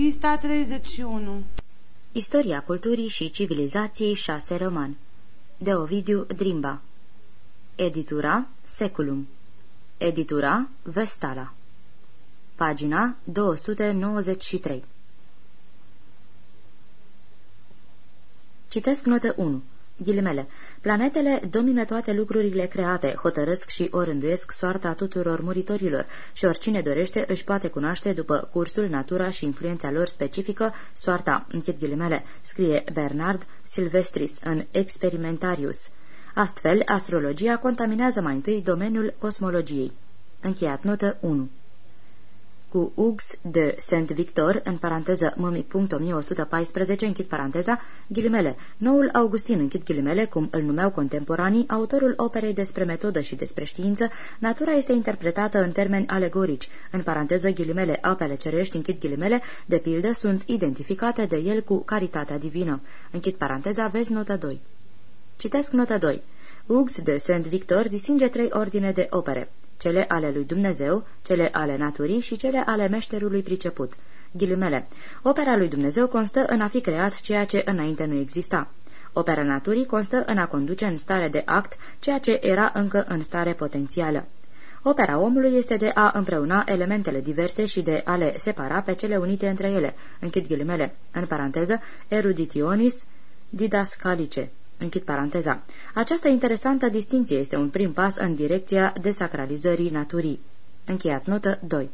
Pista 31 Istoria culturii și civilizației 6 roman De Ovidiu Drimba. Editura Seculum. Editura Vestala. Pagina 293 Citesc notă 1 Ghilimele. Planetele domină toate lucrurile create, hotărăsc și orânduiesc soarta tuturor muritorilor și oricine dorește își poate cunoaște după cursul, natura și influența lor specifică soarta, închid ghilimele, scrie Bernard Silvestris în Experimentarius. Astfel, astrologia contaminează mai întâi domeniul cosmologiei. Încheiat notă 1 cu Ux de Saint-Victor, în paranteză mămic.1114, închid paranteza, ghilimele, noul Augustin, închid ghilimele, cum îl numeau contemporanii, autorul operei despre metodă și despre știință, natura este interpretată în termeni alegorici, în paranteză ghilimele, apele cerești, închid ghilimele, de pildă, sunt identificate de el cu caritatea divină. Închid paranteza, vezi nota 2. Citesc nota 2. Ux de Saint-Victor distinge trei ordine de opere cele ale lui Dumnezeu, cele ale naturii și cele ale meșterului priceput. Ghilimele. Opera lui Dumnezeu constă în a fi creat ceea ce înainte nu exista. Opera naturii constă în a conduce în stare de act ceea ce era încă în stare potențială. Opera omului este de a împreuna elementele diverse și de a le separa pe cele unite între ele, închid ghilimele, în paranteză, eruditionis didascalice. Închid paranteza. Această interesantă distinție este un prim pas în direcția desacralizării naturii. Încheiat notă 2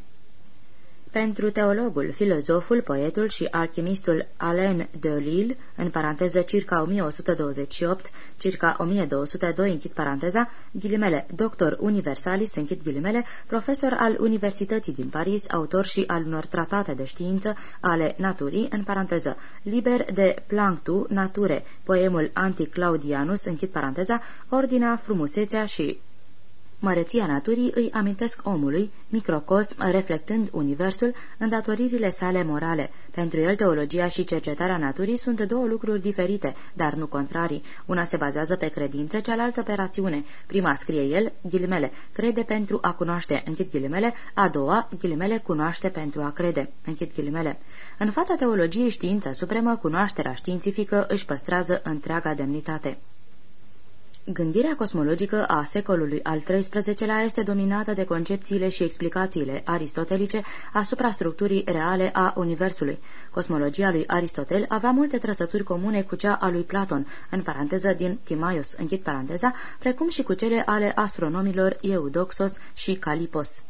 pentru teologul, filozoful, poetul și alchimistul Alain de Lille, în paranteză circa 1128, circa 1202, închid paranteza, ghilimele, doctor universalis, închid ghilimele, profesor al Universității din Paris, autor și al unor tratate de știință ale naturii, în paranteză, liber de planctu nature, poemul Anticlaudianus, închid paranteza, ordinea, frumusețea și Măreția naturii îi amintesc omului, microcosm, reflectând universul, îndatoririle sale morale. Pentru el, teologia și cercetarea naturii sunt două lucruri diferite, dar nu contrarii. Una se bazează pe credință, cealaltă pe rațiune. Prima, scrie el, ghilimele, crede pentru a cunoaște, închid ghilimele, a doua, ghilimele, cunoaște pentru a crede, închid ghilimele. În fața teologiei știința supremă, cunoașterea științifică își păstrează întreaga demnitate. Gândirea cosmologică a secolului al XIII-lea este dominată de concepțiile și explicațiile aristotelice asupra structurii reale a Universului. Cosmologia lui Aristotel avea multe trăsături comune cu cea a lui Platon, în paranteză din Timaios, închid paranteza, precum și cu cele ale astronomilor Eudoxos și Calipos.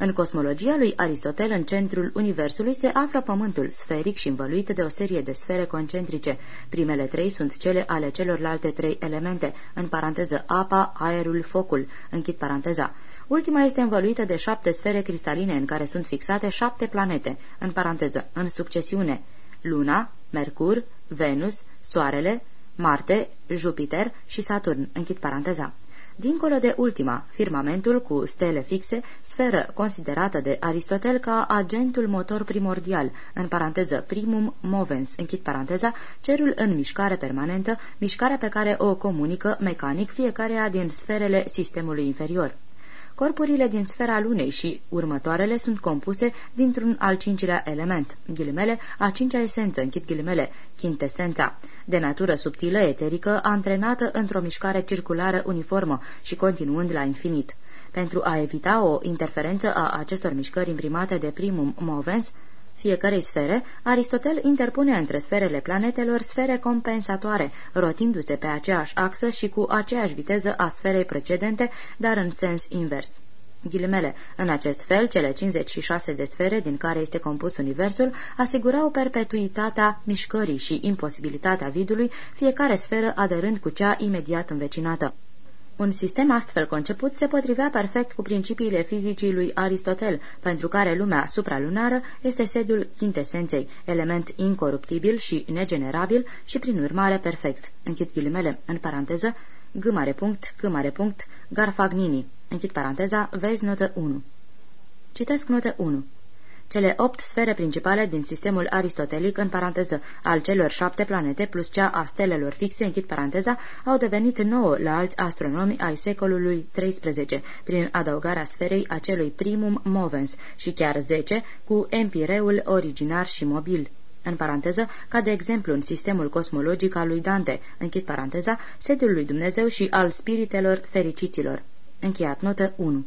În cosmologia lui Aristotel, în centrul Universului, se află Pământul, sferic și învăluit de o serie de sfere concentrice. Primele trei sunt cele ale celorlalte trei elemente, în paranteză apa, aerul, focul, închid paranteza. Ultima este învăluită de șapte sfere cristaline în care sunt fixate șapte planete, în paranteză, în succesiune, Luna, Mercur, Venus, Soarele, Marte, Jupiter și Saturn, închid paranteza. Dincolo de ultima, firmamentul cu stele fixe, sferă considerată de Aristotel ca agentul motor primordial, în paranteză primum movens, închid paranteza, cerul în mișcare permanentă, mișcarea pe care o comunică mecanic fiecarea din sferele sistemului inferior. Corpurile din sfera lunei și următoarele sunt compuse dintr-un al cincilea element, ghilimele, a cincea esență, închid ghilimele, chintesența, de natură subtilă, eterică, antrenată într-o mișcare circulară uniformă și continuând la infinit. Pentru a evita o interferență a acestor mișcări imprimate de primum movens, fiecarei sfere, Aristotel interpune între sferele planetelor sfere compensatoare, rotindu-se pe aceeași axă și cu aceeași viteză a sferei precedente, dar în sens invers. Ghilimele. În acest fel, cele 56 de sfere din care este compus Universul asigurau perpetuitatea mișcării și imposibilitatea vidului, fiecare sferă aderând cu cea imediat învecinată. Un sistem astfel conceput se potrivea perfect cu principiile fizicii lui Aristotel, pentru care lumea supralunară este sediul chintesenței, element incoruptibil și negenerabil și prin urmare perfect. Închid ghilimele, în paranteză, g mare punct, c mare punct, Garfagnini. Închid paranteza, vezi notă 1. Citesc notă 1. Cele opt sfere principale din sistemul aristotelic, în paranteză, al celor șapte planete, plus cea a stelelor fixe, închid paranteza, au devenit nouă la alți astronomi ai secolului XIII, prin adăugarea sferei acelui primum movens și chiar zece, cu empireul originar și mobil în paranteză, ca de exemplu în sistemul cosmologic al lui Dante, închid paranteza, sediul lui Dumnezeu și al spiritelor fericiților. Încheiat notă 1.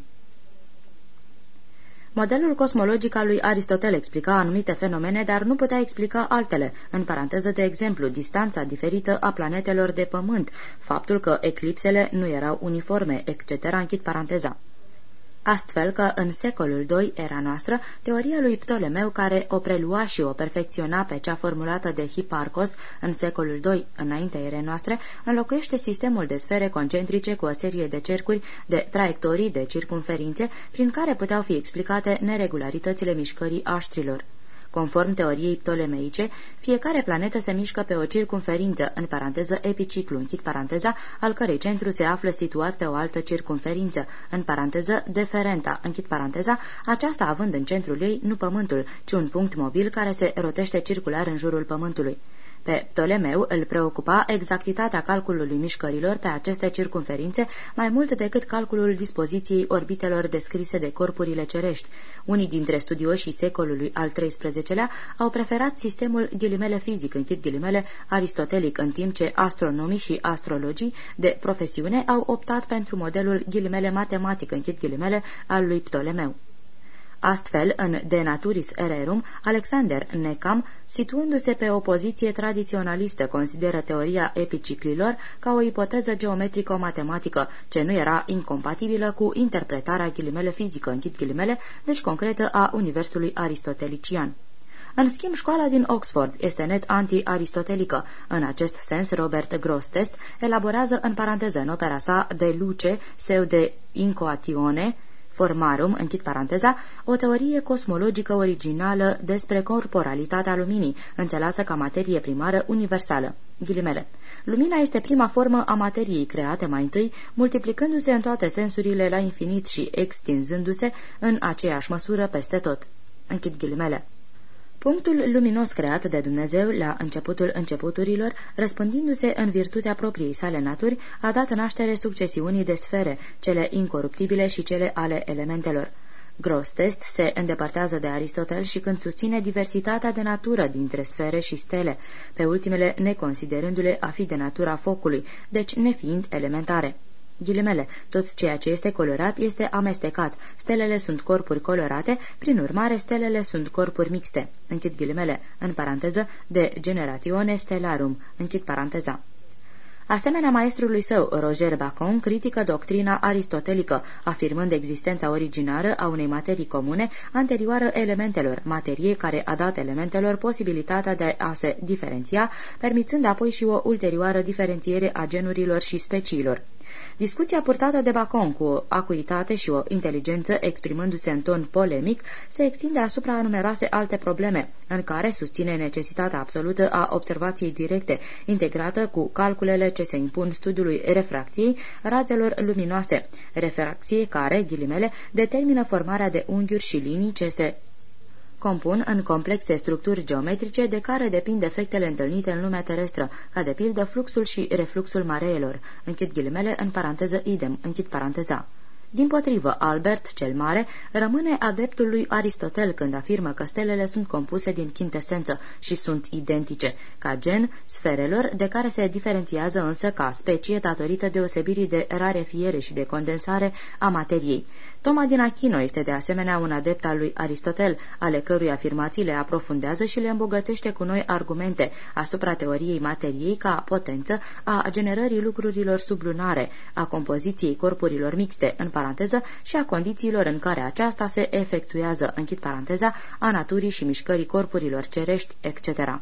Modelul cosmologic al lui Aristotel explica anumite fenomene, dar nu putea explica altele, în paranteză de exemplu, distanța diferită a planetelor de pământ, faptul că eclipsele nu erau uniforme, etc., închid paranteza. Astfel că, în secolul II era noastră, teoria lui Ptolemeu, care o prelua și o perfecționa pe cea formulată de Hipparcos în secolul II înaintea erei noastre, înlocuiește sistemul de sfere concentrice cu o serie de cercuri, de traiectorii, de circumferințe, prin care puteau fi explicate neregularitățile mișcării aștrilor. Conform teoriei ptolemeice, fiecare planetă se mișcă pe o circumferință, în paranteză epiciclu, închid paranteza, al cărei centru se află situat pe o altă circumferință, în paranteză deferenta, închid paranteza, aceasta având în centrul ei nu Pământul, ci un punct mobil care se rotește circular în jurul Pământului. Pe Ptolemeu îl preocupa exactitatea calculului mișcărilor pe aceste circunferințe mai mult decât calculul dispoziției orbitelor descrise de corpurile cerești. Unii dintre studioșii secolului al XIII-lea au preferat sistemul ghilimele fizic, închid ghilimele, aristotelic, în timp ce astronomii și astrologii de profesiune au optat pentru modelul ghilimele matematic, închid ghilimele, al lui Ptolemeu. Astfel, în De Naturis Ererum, Alexander Necam, situându-se pe o poziție tradiționalistă, consideră teoria epiciclilor ca o ipoteză geometrico-matematică, ce nu era incompatibilă cu interpretarea ghilimele fizică, închid ghilimele, deci concretă a universului aristotelician. În schimb, școala din Oxford este net anti-aristotelică. În acest sens, Robert Grostest elaborează în paranteză în opera sa de luce, seu de incoatione, Formarum, închid paranteza, o teorie cosmologică originală despre corporalitatea luminii, înțeleasă ca materie primară universală. Ghilimele. Lumina este prima formă a materiei create mai întâi, multiplicându-se în toate sensurile la infinit și extinzându-se în aceeași măsură peste tot. Închid ghilimele. Punctul luminos creat de Dumnezeu la începutul începuturilor, răspândindu-se în virtutea propriei sale naturi, a dat naștere succesiunii de sfere, cele incoruptibile și cele ale elementelor. Grostest se îndepărtează de Aristotel și când susține diversitatea de natură dintre sfere și stele, pe ultimele neconsiderându-le a fi de natura focului, deci nefiind elementare. Ghilimele, tot ceea ce este colorat este amestecat. Stelele sunt corpuri colorate, prin urmare stelele sunt corpuri mixte. Închid ghilimele, în paranteză, de generatione stellarum. Închid paranteza. Asemenea maestrului său, Roger Bacon, critică doctrina aristotelică, afirmând existența originară a unei materii comune anterioară elementelor, materie care a dat elementelor posibilitatea de a se diferenția, permițând apoi și o ulterioară diferențiere a genurilor și speciilor. Discuția purtată de Bacon cu o acuitate și o inteligență exprimându-se în ton polemic se extinde asupra numeroase alte probleme, în care susține necesitatea absolută a observației directe, integrată cu calculele ce se impun studiului refracției razelor luminoase, refracție care, ghilimele, determină formarea de unghiuri și linii ce se compun în complexe structuri geometrice de care depind efectele întâlnite în lumea terestră, ca de pildă fluxul și refluxul mareelor. Închid ghilimele în paranteză idem, închid paranteza. Din potrivă, Albert cel Mare rămâne adeptul lui Aristotel când afirmă că stelele sunt compuse din chintesență și sunt identice, ca gen sferelor, de care se diferențiază însă ca specie datorită deosebirii de rarefiere și de condensare a materiei. Toma din Achino este de asemenea un adept al lui Aristotel, ale cărui afirmații le aprofundează și le îmbogățește cu noi argumente asupra teoriei materiei ca potență a generării lucrurilor sublunare, a compoziției corpurilor mixte, în paranteză, și a condițiilor în care aceasta se efectuează, închid paranteza, a naturii și mișcării corpurilor cerești, etc.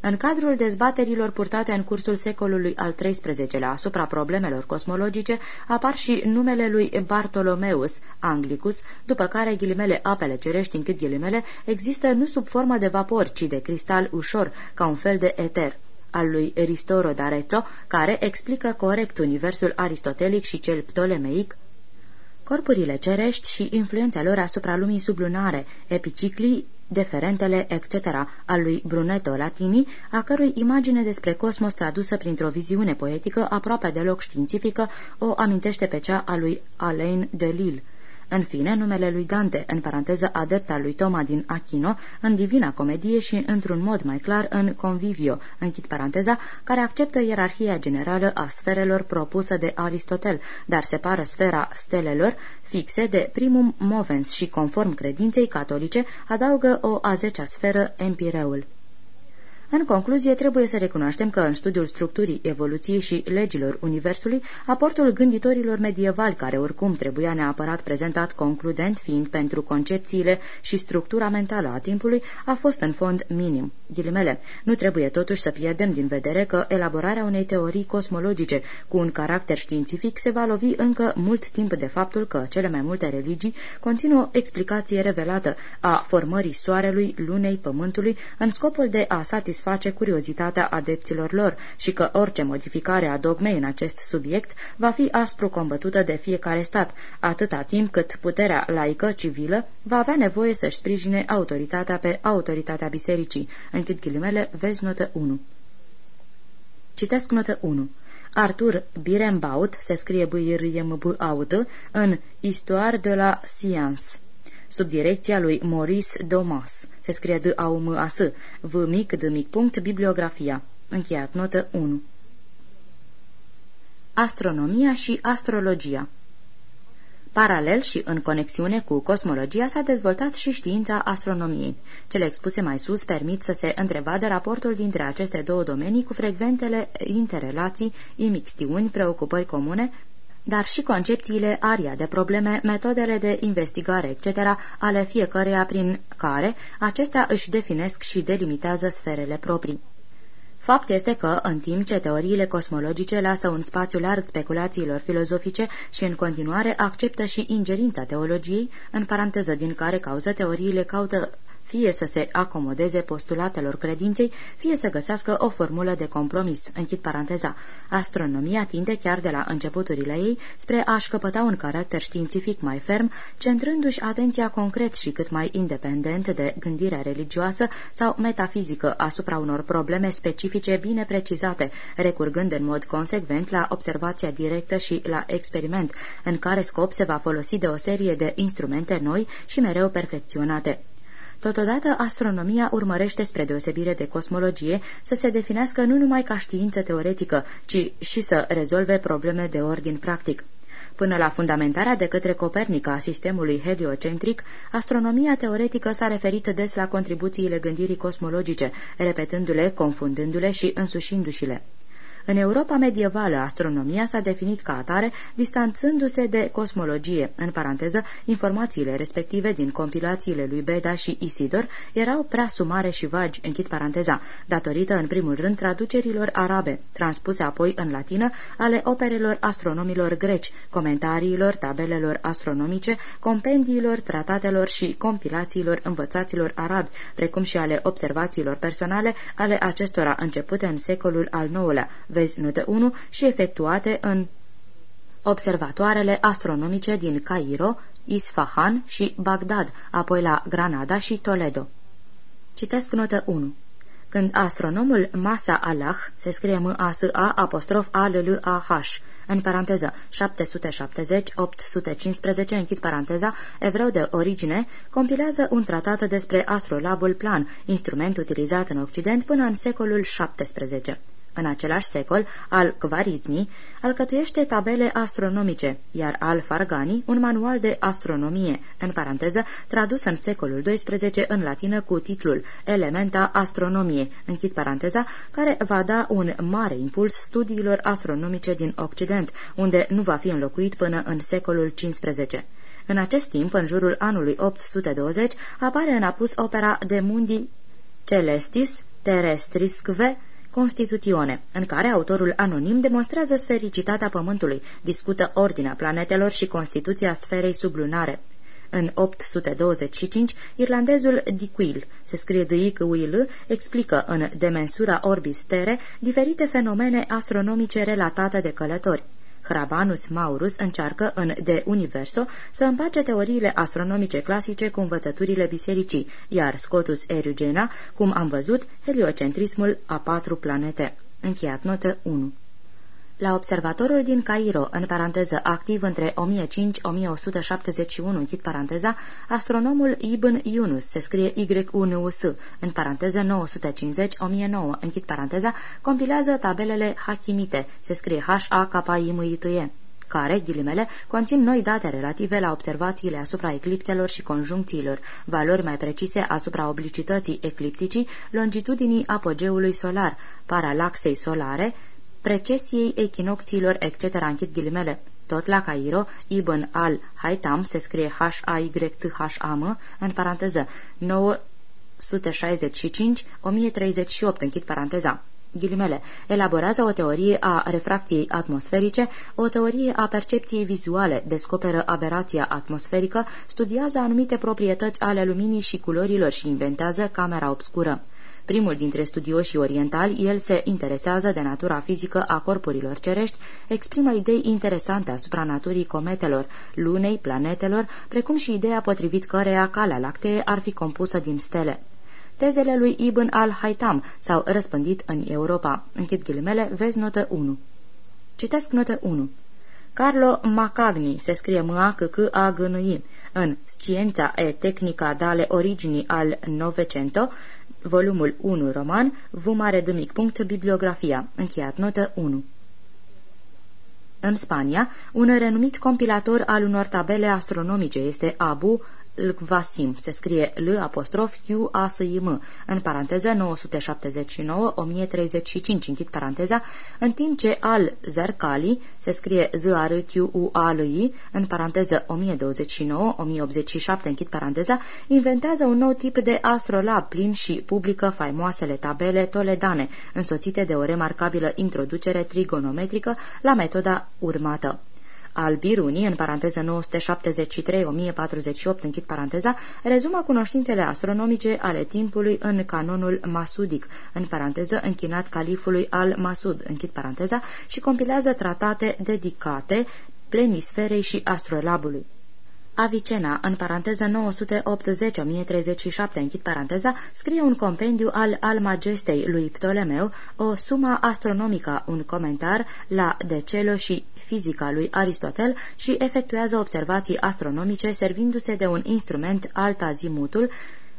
În cadrul dezbaterilor purtate în cursul secolului al XIII-lea asupra problemelor cosmologice, apar și numele lui Bartolomeus Anglicus, după care ghilimele apele cerești închid ghilimele există nu sub formă de vapor, ci de cristal ușor, ca un fel de eter al lui Ristoro d'Arezzo, care explică corect universul aristotelic și cel ptolemeic, corpurile cerești și influența lor asupra lumii sublunare, epiciclii, deferentele, etc., al lui Brunetto Latini, a cărui imagine despre cosmos tradusă printr-o viziune poetică aproape deloc științifică o amintește pe cea a lui Alain Delille. În fine, numele lui Dante, în paranteză adept al lui Toma din Achino, în Divina Comedie și, într-un mod mai clar, în Convivio, închid paranteza, care acceptă ierarhia generală a sferelor propusă de Aristotel, dar separă sfera stelelor fixe de primum movens și, conform credinței catolice, adaugă o a zecea sferă, Empireul. În concluzie, trebuie să recunoaștem că în studiul structurii evoluției și legilor Universului, aportul gânditorilor medievali, care oricum trebuia neapărat prezentat concludent fiind pentru concepțiile și structura mentală a timpului, a fost în fond minim. Ghilimele, nu trebuie totuși să pierdem din vedere că elaborarea unei teorii cosmologice cu un caracter științific se va lovi încă mult timp de faptul că cele mai multe religii conțin o explicație revelată a formării soarelui, lunei, pământului în scopul de a satisface satisface curiozitatea adepților lor și că orice modificare a dogmei în acest subiect va fi aspru combătută de fiecare stat, atâta timp cât puterea laică civilă va avea nevoie să-și sprijine autoritatea pe autoritatea bisericii. Închid ghilimele, vezi notă 1. Citesc notă 1. Arthur Birembaut, se scrie b i r m b a u t în Histoire de la Science sub direcția lui Maurice Domas. Se scrie d a u m a s v mic d mic punct bibliografia. Încheiat notă 1. Astronomia și astrologia Paralel și în conexiune cu cosmologia s-a dezvoltat și știința astronomiei. Cele expuse mai sus permit să se întrevadă raportul dintre aceste două domenii cu frecventele interrelații, imixtiuni, preocupări comune, dar și concepțiile aria de probleme, metodele de investigare, etc., ale fiecăreia prin care acestea își definesc și delimitează sferele proprii. Fapt este că, în timp ce teoriile cosmologice lasă un spațiu larg speculațiilor filozofice și în continuare acceptă și ingerința teologiei, în paranteză din care cauză teoriile caută fie să se acomodeze postulatelor credinței, fie să găsească o formulă de compromis. Închid paranteza. Astronomia tinde chiar de la începuturile ei spre a-și căpăta un caracter științific mai ferm, centrându-și atenția concret și cât mai independent de gândirea religioasă sau metafizică asupra unor probleme specifice bine precizate, recurgând în mod consecvent la observația directă și la experiment, în care scop se va folosi de o serie de instrumente noi și mereu perfecționate. Totodată, astronomia urmărește, spre deosebire de cosmologie, să se definească nu numai ca știință teoretică, ci și să rezolve probleme de ordin practic. Până la fundamentarea de către Copernic a sistemului heliocentric, astronomia teoretică s-a referit des la contribuțiile gândirii cosmologice, repetându-le, confundându-le și însușindu-și-le. În Europa medievală, astronomia s-a definit ca atare, distanțându-se de cosmologie. În paranteză, informațiile respective din compilațiile lui Beda și Isidor erau prea sumare și vagi, închid paranteza, datorită în primul rând traducerilor arabe, transpuse apoi în latină, ale operelor astronomilor greci, comentariilor, tabelelor astronomice, compendiilor, tratatelor și compilațiilor învățaților arabi, precum și ale observațiilor personale ale acestora începute în secolul al IX-lea, vezi notă 1, și efectuate în observatoarele astronomice din Cairo, Isfahan și Bagdad, apoi la Granada și Toledo. Citesc notă 1. Când astronomul Masa Allah, se scrie M-A-S-A apostrof A-L-L-A-H, în paranteză 770-815, închid paranteza, evreu de origine, compilează un tratat despre astrolabul plan, instrument utilizat în Occident până în secolul XVII în același secol, al Kvarizmi, alcătuiește tabele astronomice, iar al Fargani un manual de astronomie, în paranteză, tradus în secolul XII în latină cu titlul Elementa Astronomie, închid paranteza, care va da un mare impuls studiilor astronomice din Occident, unde nu va fi înlocuit până în secolul XV. În acest timp, în jurul anului 820, apare în apus opera De Mundi Celestis Terrestrisque Constitutione, în care autorul anonim demonstrează sfericitatea Pământului, discută ordinea planetelor și constituția sferei sublunare. În 825, irlandezul Diquil, se scrie d i u i l explică în De mensura orbis terre diferite fenomene astronomice relatate de călători. Hrabanus Maurus încearcă în De Universo să împace teoriile astronomice clasice cu învățăturile bisericii, iar Scotus Erugena, cum am văzut, heliocentrismul a patru planete. Încheiat notă 1 la observatorul din Cairo, în paranteză activ între 1005-1171, închid paranteza, astronomul Ibn Yunus, se scrie Y-U-N-U-S, în paranteză 950-1009, închid paranteza, compilează tabelele Hakimite, se scrie H-A-K-I-M-I-T-E care, ghilimele, conțin noi date relative la observațiile asupra eclipselor și conjuncțiilor, valori mai precise asupra oblicității eclipticii, longitudinii apogeului solar, paralaxei solare, precesiei echinocțiilor, etc., închid ghilimele. Tot la Cairo, Ibn al-Haytam se scrie H-A-Y-T-H-A-M, în paranteză, 965-1038, închid paranteza ghilimele, elaborează o teorie a refracției atmosferice, o teorie a percepției vizuale, descoperă aberația atmosferică, studiază anumite proprietăți ale luminii și culorilor și inventează camera obscură. Primul dintre studioșii orientali, el se interesează de natura fizică a corpurilor cerești, exprimă idei interesante asupra naturii cometelor, lunei, planetelor, precum și ideea potrivit căreia calea lactee ar fi compusă din stele. Tezele lui Ibn al-Haytam s-au răspândit în Europa. Închid ghilimele, vezi notă 1. Citesc notă 1. Carlo Macagni, se scrie m a c c a g n i în Sciența e Technica dale origini al Novecento, volumul 1 roman, v mare de mic punct, bibliografia, încheiat notă 1. În Spania, un renumit compilator al unor tabele astronomice este Abu Lkvasim, se scrie L apostrof Q A S I M, în paranteză 979-1035, închid paranteza, în timp ce al Zercali se scrie Z A R Q U A L I, în paranteză 1029-1087, închid paranteza, inventează un nou tip de astrolab plin și publică faimoasele tabele toledane, însoțite de o remarcabilă introducere trigonometrică la metoda urmată al Birunii, în paranteză 973-1048, închid paranteza, rezumă cunoștințele astronomice ale timpului în canonul masudic, în paranteză închinat califului al Masud, închid paranteza, și compilează tratate dedicate plenisferei și astrolabului. Avicena, în paranteză 980-1037, închid paranteza, scrie un compendiu al Almagestei lui Ptolemeu, o suma astronomică, un comentar la De Celo și fizica lui Aristotel și efectuează observații astronomice servindu-se de un instrument alt azimutul,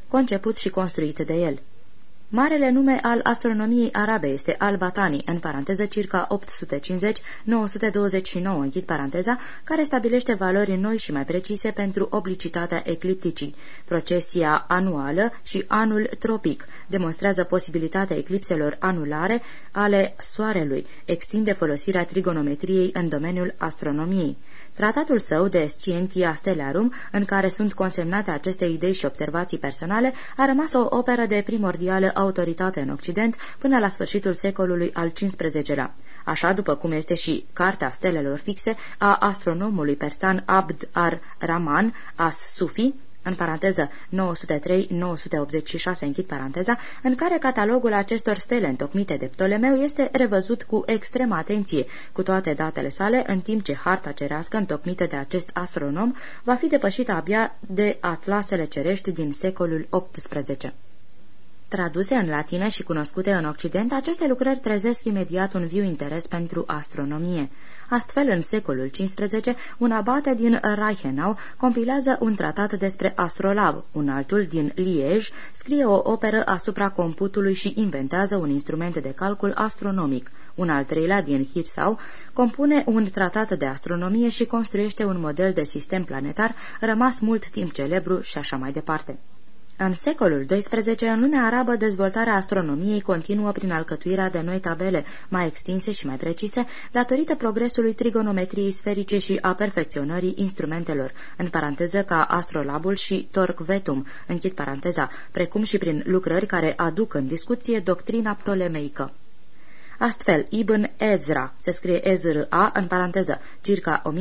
conceput și construit de el. Marele nume al astronomiei arabe este Al-Batani, în paranteză circa 850-929, închid paranteza, care stabilește valori noi și mai precise pentru oblicitatea eclipticii. Procesia anuală și anul tropic demonstrează posibilitatea eclipselor anulare ale Soarelui, extinde folosirea trigonometriei în domeniul astronomiei. Tratatul său de Scientia Stellarum, în care sunt consemnate aceste idei și observații personale, a rămas o operă de primordială autoritate în Occident până la sfârșitul secolului al XV-lea. Așa după cum este și Cartea Stelelor Fixe a astronomului persan Abd ar-Rahman as-Sufi, în paranteză 903-986 închid paranteza, în care catalogul acestor stele întocmite de Ptolemeu este revăzut cu extremă atenție, cu toate datele sale, în timp ce harta cerească întocmită de acest astronom va fi depășită abia de atlasele cerești din secolul XVIII. Traduse în latină și cunoscute în Occident, aceste lucrări trezesc imediat un viu interes pentru astronomie. Astfel, în secolul XV, un abate din Reichenau compilează un tratat despre astrolab, un altul din Liege scrie o operă asupra computului și inventează un instrument de calcul astronomic. Un al treilea din Hirsau compune un tratat de astronomie și construiește un model de sistem planetar rămas mult timp celebru și așa mai departe. În secolul XII, în lumea arabă, dezvoltarea astronomiei continuă prin alcătuirea de noi tabele, mai extinse și mai precise, datorită progresului trigonometriei sferice și a perfecționării instrumentelor, în paranteză ca astrolabul și torquetum, închid paranteza, precum și prin lucrări care aduc în discuție doctrina ptolemeică. Astfel, Ibn Ezra, se scrie Ezra în paranteză, circa 1090-1167,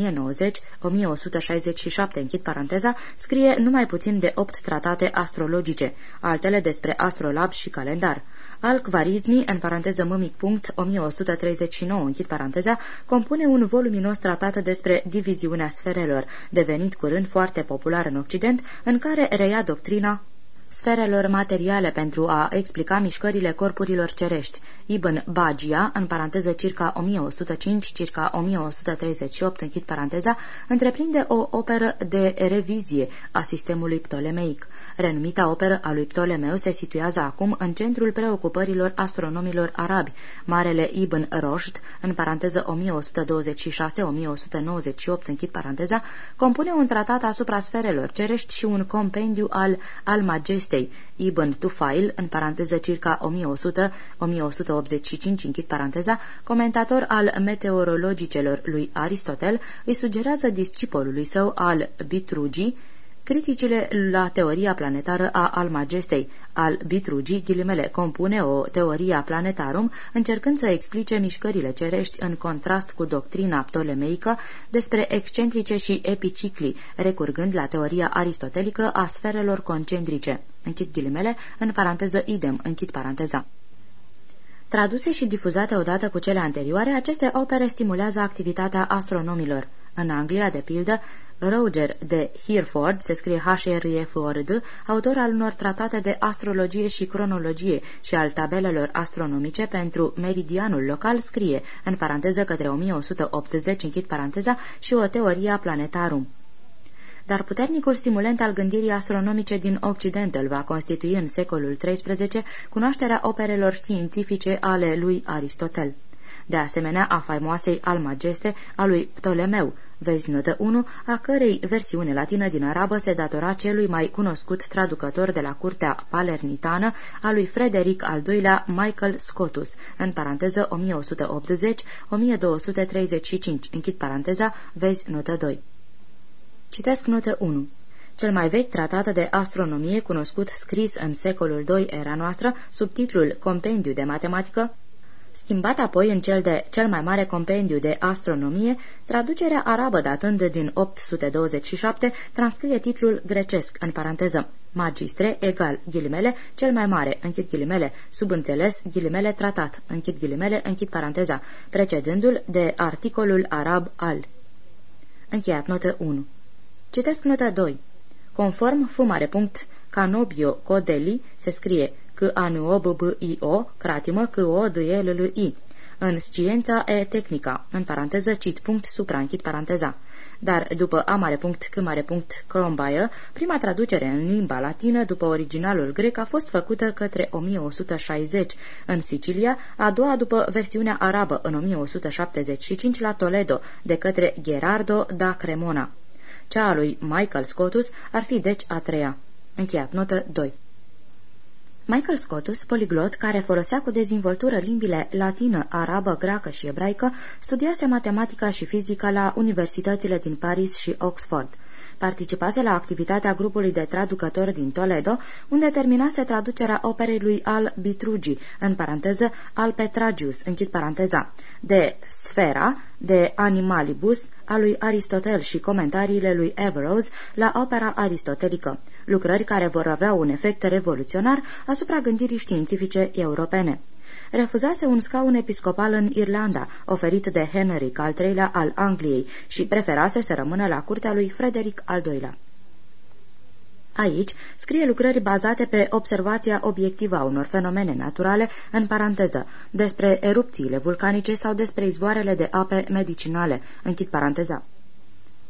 închid paranteza, scrie numai puțin de opt tratate astrologice, altele despre astrolab și calendar. Al-Khwarizmi, în paranteză mămic punct 1139, închid paranteza, compune un voluminos tratat despre diviziunea sferelor, devenit curând foarte popular în Occident, în care reia doctrina sferelor materiale pentru a explica mișcările corpurilor cerești. Ibn Bagia, în paranteză circa 1105, circa 1138, închid paranteza, întreprinde o operă de revizie a sistemului ptolemeic. Renumita operă a lui Ptolemeu se situează acum în centrul preocupărilor astronomilor arabi. Marele Ibn Roșd, în paranteză 1126-1198, închid paranteza, compune un tratat asupra sferelor cerești și un compendiu al al Majestei, Ibn Tufail, în paranteză circa 1100-1185, închid paranteza, comentator al meteorologicelor lui Aristotel, îi sugerează discipolului său al Bitrugi, Criticile la teoria planetară a Almagestei, al Bitrugi, ghilimele, compune o teoria planetarum, încercând să explice mișcările cerești în contrast cu doctrina ptolemeică despre excentrice și epicicli, recurgând la teoria aristotelică a sferelor concentrice. Închid ghilimele, în paranteză idem, închid paranteza. Traduse și difuzate odată cu cele anterioare, aceste opere stimulează activitatea astronomilor. În Anglia, de pildă, Roger de Hereford, se scrie h r e f o r d autor al unor tratate de astrologie și cronologie și al tabelelor astronomice pentru meridianul local, scrie, în paranteză către 1180, închid paranteza, și o teoria planetarum dar puternicul stimulent al gândirii astronomice din Occident îl va constitui în secolul XIII cunoașterea operelor științifice ale lui Aristotel. De asemenea, a faimoasei Almageste a lui Ptolemeu, Vezi notă 1, a cărei versiune latină din arabă se datora celui mai cunoscut traducător de la curtea palernitană a lui Frederic al II-lea Michael Scotus, în paranteză 1180-1235, închid paranteza, vezi notă 2. Citesc notă 1. Cel mai vechi tratat de astronomie cunoscut scris în secolul II era noastră, sub titlul Compendiu de matematică, schimbat apoi în cel de cel mai mare compendiu de astronomie, traducerea arabă datând din 827 transcrie titlul grecesc, în paranteză, magistre egal, ghilimele, cel mai mare, închid ghilimele, subînțeles, ghilimele tratat, închid ghilimele, închid paranteza, precedându-l de articolul arab al. Încheiat notă 1. Citesc nota 2. Conform fumare punct Canobio Codeli se scrie c a n o b b i o cratimă c o d e l l i în sciența e tehnica, în paranteză cit punct supra, închid paranteza. Dar după a mare punct c mare punct Crombaie, prima traducere în limba latină după originalul grec a fost făcută către 1160 în Sicilia, a doua după versiunea arabă în 1175 la Toledo de către Gerardo da Cremona. Cea a lui Michael Scotus ar fi deci a treia. Încheiat notă 2. Michael Scotus, poliglot care folosea cu dezvoltură limbile latină, arabă, greacă și ebraică, studiase matematica și fizica la universitățile din Paris și Oxford. Participase la activitatea grupului de traducători din Toledo, unde terminase traducerea operei lui Al Bitrugi, în paranteză Al Petragius, închid paranteza, de Sfera, de Animalibus, a lui Aristotel și comentariile lui Averroes la opera aristotelică, lucrări care vor avea un efect revoluționar asupra gândirii științifice europene refuzase un scaun episcopal în Irlanda, oferit de Henry al III-lea al Angliei, și preferase să rămână la curtea lui Frederic al II-lea. Aici scrie lucrări bazate pe observația obiectivă a unor fenomene naturale, în paranteză, despre erupțiile vulcanice sau despre izvoarele de ape medicinale, închid paranteza.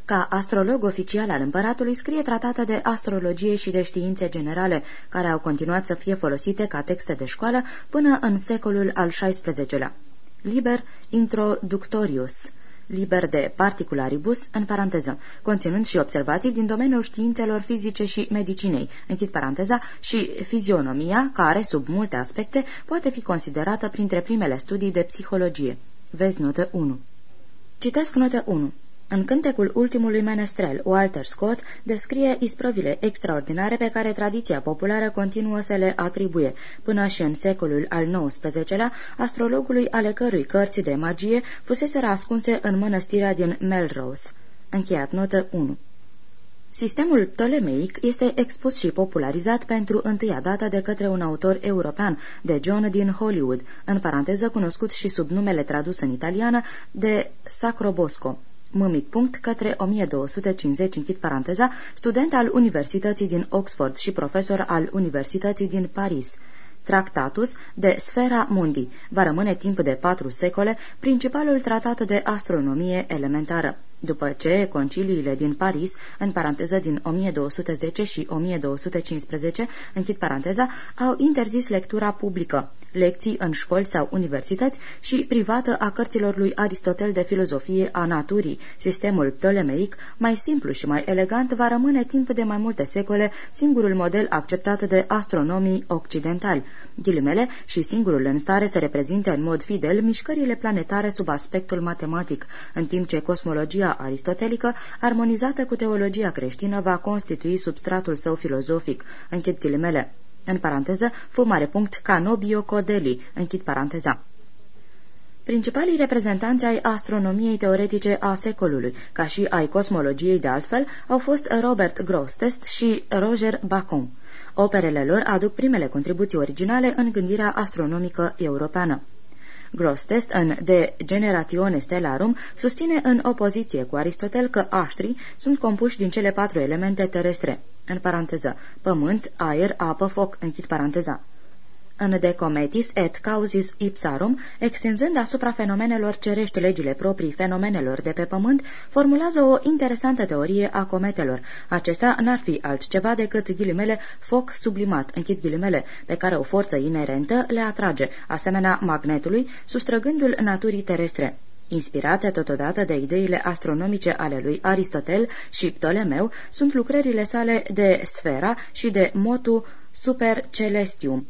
Ca astrolog oficial al împăratului scrie tratate de astrologie și de științe generale, care au continuat să fie folosite ca texte de școală până în secolul al XVI-lea. Liber Introductorius liber de particularibus, în paranteză, conținând și observații din domeniul științelor fizice și medicinei, închid paranteza, și fizionomia, care, sub multe aspecte, poate fi considerată printre primele studii de psihologie. Vezi notă 1. Citesc notă 1. În cântecul ultimului menestrel, Walter Scott descrie isprăvile extraordinare pe care tradiția populară continuă să le atribuie, până și în secolul al XIX-lea, astrologului ale cărui cărți de magie fusese ascunse în mănăstirea din Melrose. Încheiat notă 1 Sistemul ptolemeic este expus și popularizat pentru întâia dată de către un autor european, de John din Hollywood, în paranteză cunoscut și sub numele tradus în italiană de Sacro Bosco mâmic punct către 1250, închid paranteza, student al Universității din Oxford și profesor al Universității din Paris. Tractatus de Sfera Mundi. Va rămâne timp de patru secole principalul tratat de astronomie elementară. După ce conciliile din Paris, în paranteză din 1210 și 1215, închid paranteza, au interzis lectura publică, lecții în școli sau universități și privată a cărților lui Aristotel de filozofie a naturii. Sistemul ptolemeic, mai simplu și mai elegant, va rămâne timp de mai multe secole singurul model acceptat de astronomii occidentali, ghilimele, și singurul în stare să reprezinte în mod fidel mișcările planetare sub aspectul matematic, în timp ce cosmologia teologia aristotelică, armonizată cu teologia creștină, va constitui substratul său filozofic. Închid ghilimele. În paranteză, fu mare punct Canobio Codeli. Închid paranteza. Principalii reprezentanți ai astronomiei teoretice a secolului, ca și ai cosmologiei de altfel, au fost Robert Grosseteste și Roger Bacon. Operele lor aduc primele contribuții originale în gândirea astronomică europeană. Grostest, în De Generatione Stellarum, susține în opoziție cu Aristotel că aștrii sunt compuși din cele patru elemente terestre, în paranteză, pământ, aer, apă, foc, închid paranteza în De Cometis et Causis Ipsarum, extinzând asupra fenomenelor cerești legile proprii fenomenelor de pe pământ, formulează o interesantă teorie a cometelor. Acesta n-ar fi altceva decât ghilimele foc sublimat, închid ghilimele, pe care o forță inerentă le atrage, asemenea magnetului, sustrăgându-l naturii terestre. Inspirate totodată de ideile astronomice ale lui Aristotel și Ptolemeu, sunt lucrările sale de Sfera și de Motu Super Celestium.